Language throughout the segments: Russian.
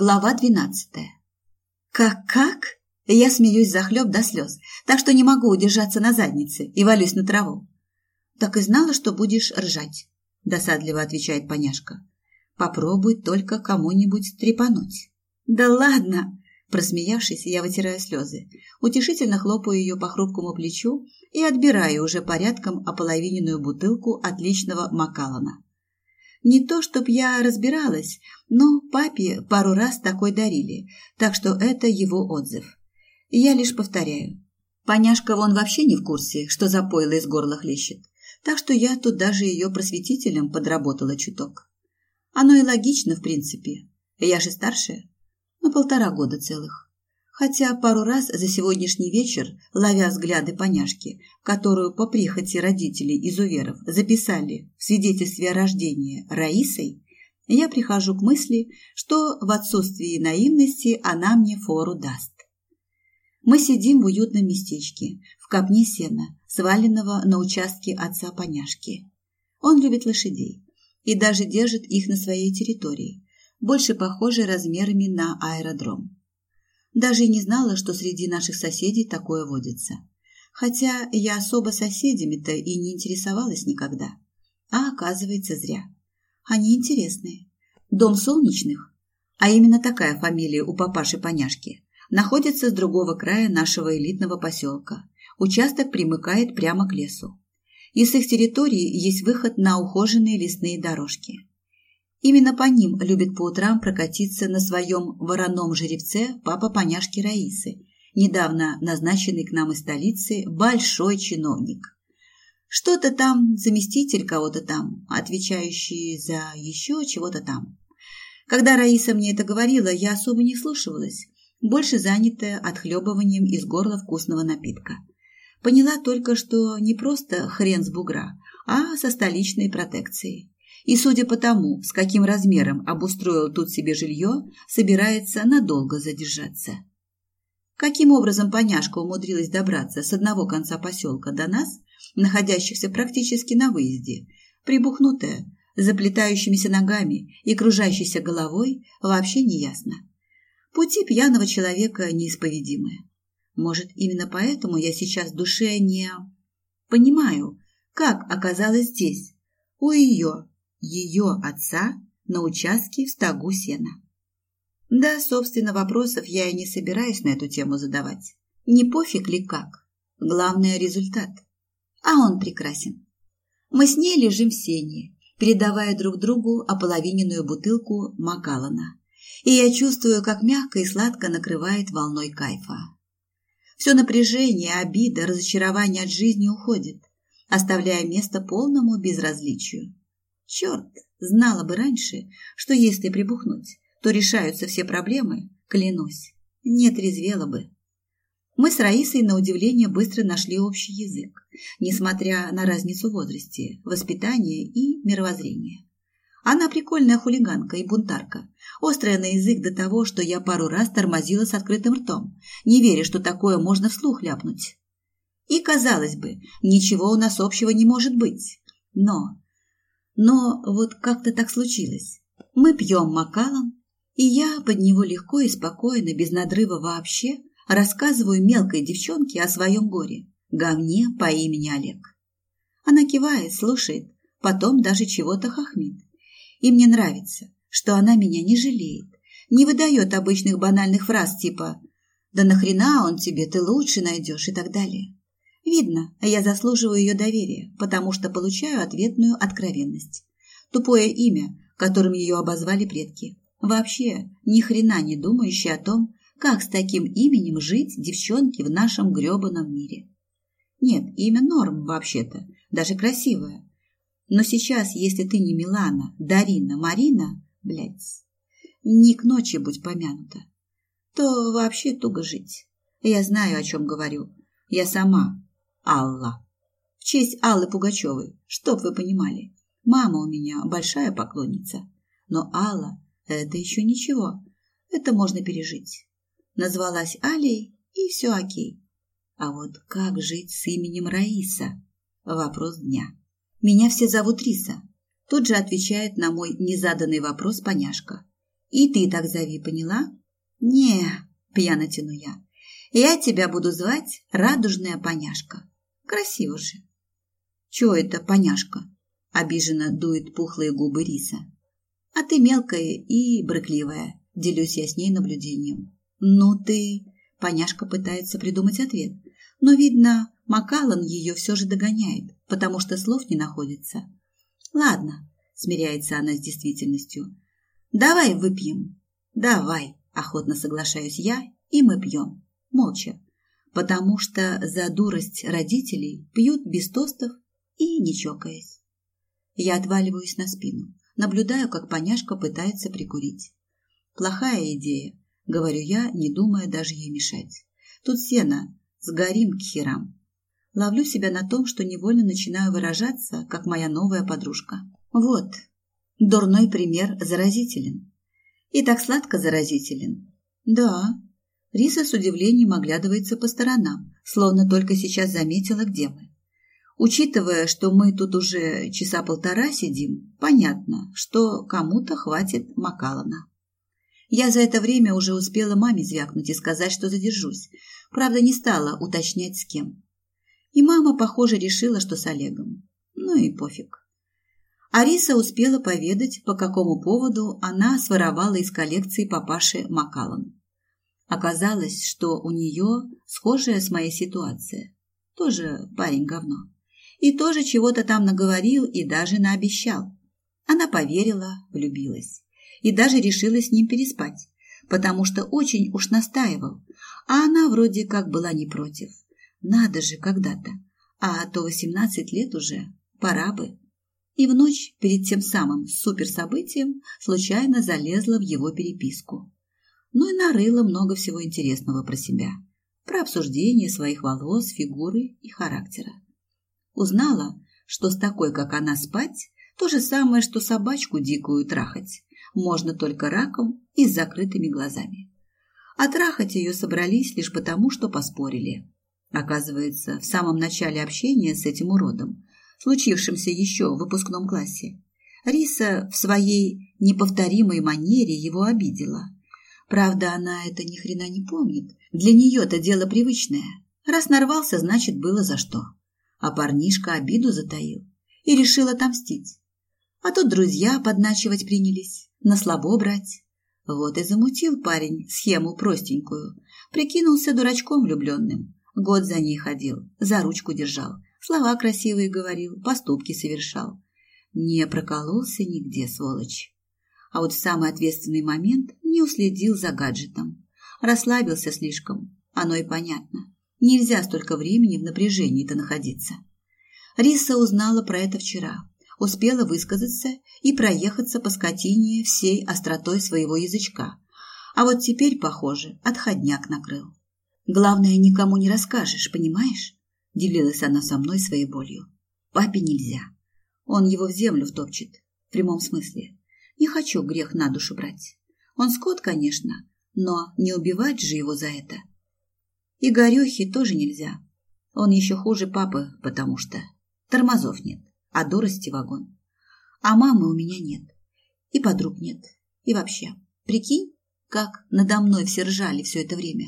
Глава двенадцатая. Как-как? Я смеюсь захлеб до слез, так что не могу удержаться на заднице и валюсь на траву. Так и знала, что будешь ржать, досадливо отвечает поняшка. Попробуй только кому-нибудь трепануть. Да ладно! Просмеявшись, я вытираю слезы, утешительно хлопаю ее по хрупкому плечу и отбираю уже порядком ополовиненную бутылку отличного Макалана. Не то, чтоб я разбиралась, но папе пару раз такой дарили, так что это его отзыв. Я лишь повторяю. Поняшка вон вообще не в курсе, что за пойло из горла хлещет, так что я тут даже ее просветителем подработала чуток. Оно и логично, в принципе. Я же старшая, на полтора года целых хотя пару раз за сегодняшний вечер, ловя взгляды поняшки, которую по прихоти родителей изуверов записали в свидетельстве о рождении Раисой, я прихожу к мысли, что в отсутствии наивности она мне фору даст. Мы сидим в уютном местечке, в копне сена, сваленного на участке отца поняшки. Он любит лошадей и даже держит их на своей территории, больше похожей размерами на аэродром. Даже и не знала, что среди наших соседей такое водится. Хотя я особо соседями-то и не интересовалась никогда. А оказывается, зря. Они интересные. Дом Солнечных, а именно такая фамилия у папаши-поняшки, находится с другого края нашего элитного поселка. Участок примыкает прямо к лесу. Из их территории есть выход на ухоженные лесные дорожки. Именно по ним любит по утрам прокатиться на своем вороном жеребце папа поняшки Раисы, недавно назначенный к нам из столицы большой чиновник. Что-то там, заместитель кого-то там, отвечающий за еще чего-то там. Когда Раиса мне это говорила, я особо не слушалась, больше занятая отхлебыванием из горла вкусного напитка. Поняла только, что не просто хрен с бугра, а со столичной протекцией и, судя по тому, с каким размером обустроил тут себе жилье, собирается надолго задержаться. Каким образом поняшка умудрилась добраться с одного конца поселка до нас, находящихся практически на выезде, прибухнутая, заплетающимися ногами и кружащейся головой, вообще не ясно. Пути пьяного человека неисповедимы. Может, именно поэтому я сейчас в душе не... Понимаю, как оказалась здесь, у ее, ее отца на участке в стогу сена. Да, собственно, вопросов я и не собираюсь на эту тему задавать. Не пофиг ли как. Главное – результат. А он прекрасен. Мы с ней лежим в сене, передавая друг другу ополовиненную бутылку Макалана. И я чувствую, как мягко и сладко накрывает волной кайфа. Все напряжение, обида, разочарование от жизни уходит, оставляя место полному безразличию. Черт, знала бы раньше, что если прибухнуть, то решаются все проблемы, клянусь, не трезвела бы. Мы с Раисой, на удивление, быстро нашли общий язык, несмотря на разницу в возрасте, воспитания и мировоззрения. Она прикольная хулиганка и бунтарка, острая на язык до того, что я пару раз тормозила с открытым ртом, не веря, что такое можно вслух ляпнуть. И, казалось бы, ничего у нас общего не может быть. Но но вот как-то так случилось. Мы пьем макалом, и я под него легко и спокойно, без надрыва вообще, рассказываю мелкой девчонке о своем горе, говне по имени Олег. Она кивает, слушает, потом даже чего-то хохмит. И мне нравится, что она меня не жалеет, не выдает обычных банальных фраз типа «Да нахрена он тебе, ты лучше найдешь» и так далее. Видно, я заслуживаю ее доверия, потому что получаю ответную откровенность. Тупое имя, которым ее обозвали предки. Вообще, ни хрена не думающий о том, как с таким именем жить девчонке в нашем грёбаном мире. Нет, имя норм вообще-то, даже красивое. Но сейчас, если ты не Милана, Дарина, Марина, блядь, не к ночи будь помянута, то вообще туго жить. Я знаю, о чем говорю. Я сама Алла. В честь Аллы Пугачевой, чтоб вы понимали. Мама у меня большая поклонница. Но Алла – это еще ничего. Это можно пережить. Назвалась Алей, и все окей. А вот как жить с именем Раиса? Вопрос дня. Меня все зовут Риса. Тут же отвечает на мой незаданный вопрос поняшка. И ты так зови, поняла? Не, пьяно тяну я. Я тебя буду звать Радужная Поняшка. Красиво же. Чё это, Поняшка? Обиженно дует пухлые губы Риса. А ты мелкая и брыкливая, делюсь я с ней наблюдением. Ну ты... Поняшка пытается придумать ответ, но, видно, Макалан ее все же догоняет, потому что слов не находится. Ладно, смиряется она с действительностью. Давай выпьем. Давай, охотно соглашаюсь я, и мы пьем. Молча. Потому что за дурость родителей пьют без тостов и не чокаясь. Я отваливаюсь на спину, наблюдаю, как поняшка пытается прикурить. Плохая идея, говорю я, не думая даже ей мешать. Тут сено, сгорим к херам. Ловлю себя на том, что невольно начинаю выражаться, как моя новая подружка. Вот, дурной пример заразителен. И так сладко заразителен. Да. Риса с удивлением оглядывается по сторонам, словно только сейчас заметила, где мы. Учитывая, что мы тут уже часа полтора сидим, понятно, что кому-то хватит Макалана. Я за это время уже успела маме звякнуть и сказать, что задержусь. Правда, не стала уточнять, с кем. И мама, похоже, решила, что с Олегом. Ну и пофиг. Ариса успела поведать, по какому поводу она своровала из коллекции папаши Макалан. Оказалось, что у нее схожая с моей ситуация. Тоже парень говно. И тоже чего-то там наговорил и даже наобещал. Она поверила, влюбилась. И даже решила с ним переспать, потому что очень уж настаивал, а она вроде как была не против. Надо же когда-то. А то восемнадцать лет уже. Пора бы. И в ночь перед тем самым суперсобытием случайно залезла в его переписку. Ну и нарыла много всего интересного про себя. Про обсуждение своих волос, фигуры и характера. Узнала, что с такой, как она, спать – то же самое, что собачку дикую трахать. Можно только раком и с закрытыми глазами. А трахать ее собрались лишь потому, что поспорили. Оказывается, в самом начале общения с этим уродом, случившимся еще в выпускном классе, Риса в своей неповторимой манере его обидела. Правда, она это ни хрена не помнит. Для нее это дело привычное. Раз нарвался, значит, было за что. А парнишка обиду затаил и решил отомстить. А тут друзья подначивать принялись, на слабо брать. Вот и замутил парень схему простенькую, прикинулся дурачком влюбленным, Год за ней ходил, за ручку держал, слова красивые говорил, поступки совершал. Не прокололся нигде, сволочь. А вот в самый ответственный момент не уследил за гаджетом. Расслабился слишком, оно и понятно. Нельзя столько времени в напряжении-то находиться. Риса узнала про это вчера, успела высказаться и проехаться по скотине всей остротой своего язычка. А вот теперь, похоже, отходняк накрыл. Главное, никому не расскажешь, понимаешь? Делилась она со мной своей болью. Папе нельзя. Он его в землю втопчет. В прямом смысле. Не хочу грех на душу брать. Он скот, конечно, но не убивать же его за это. И Горехе тоже нельзя. Он еще хуже папы, потому что тормозов нет, а дурости вагон. А мамы у меня нет. И подруг нет. И вообще, прикинь, как надо мной все ржали все это время.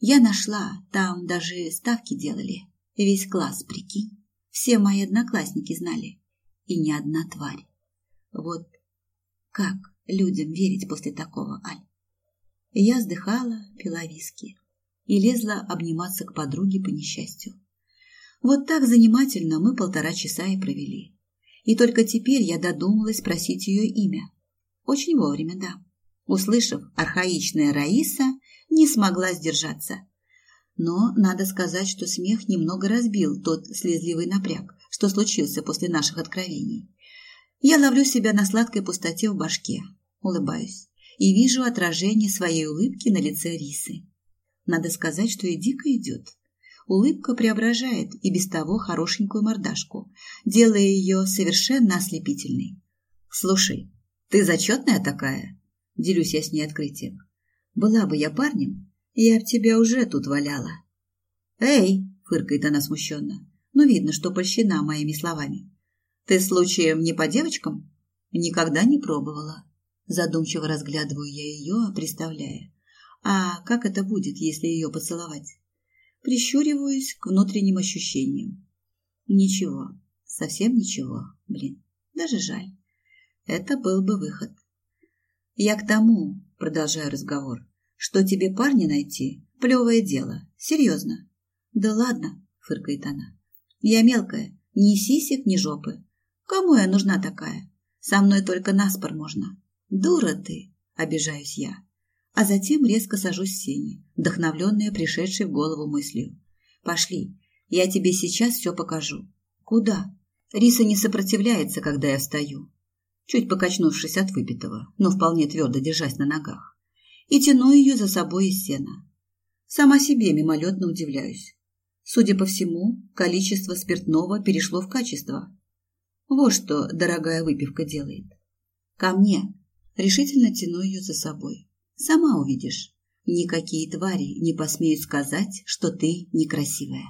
Я нашла, там даже ставки делали. Весь класс, прикинь. Все мои одноклассники знали. И ни одна тварь. Вот как людям верить после такого, Аль? Я вздыхала, пила виски и лезла обниматься к подруге по несчастью. Вот так занимательно мы полтора часа и провели. И только теперь я додумалась спросить ее имя. Очень вовремя, да. Услышав архаичная Раиса, не смогла сдержаться. Но надо сказать, что смех немного разбил тот слезливый напряг, что случился после наших откровений. Я ловлю себя на сладкой пустоте в башке, улыбаюсь и вижу отражение своей улыбки на лице Рисы. Надо сказать, что и дико идет. Улыбка преображает и без того хорошенькую мордашку, делая ее совершенно ослепительной. «Слушай, ты зачетная такая?» – делюсь я с ней открытием. Была бы я парнем, я б тебя уже тут валяла. Эй, фыркает она смущенно, но видно, что польщена моими словами. Ты случаем не по девочкам? Никогда не пробовала. Задумчиво разглядываю я ее, представляя. А как это будет, если ее поцеловать? Прищуриваюсь к внутренним ощущениям. Ничего, совсем ничего, блин, даже жаль. Это был бы выход. Я к тому, продолжаю разговор, что тебе парня найти – плевое дело, серьезно. Да ладно, фыркает она. Я мелкая, ни сисек, ни жопы. Кому я нужна такая? Со мной только наспор можно. Дура ты, обижаюсь я. А затем резко сажусь в сени, вдохновленная пришедшей в голову мыслью. Пошли, я тебе сейчас все покажу. Куда? Риса не сопротивляется, когда я встаю, чуть покачнувшись от выпитого, но вполне твердо держась на ногах, и тяну ее за собой из сена. Сама себе мимолетно удивляюсь. Судя по всему, количество спиртного перешло в качество. Вот что дорогая выпивка делает. Ко мне. Решительно тяну ее за собой. Сама увидишь. Никакие твари не посмеют сказать, что ты некрасивая.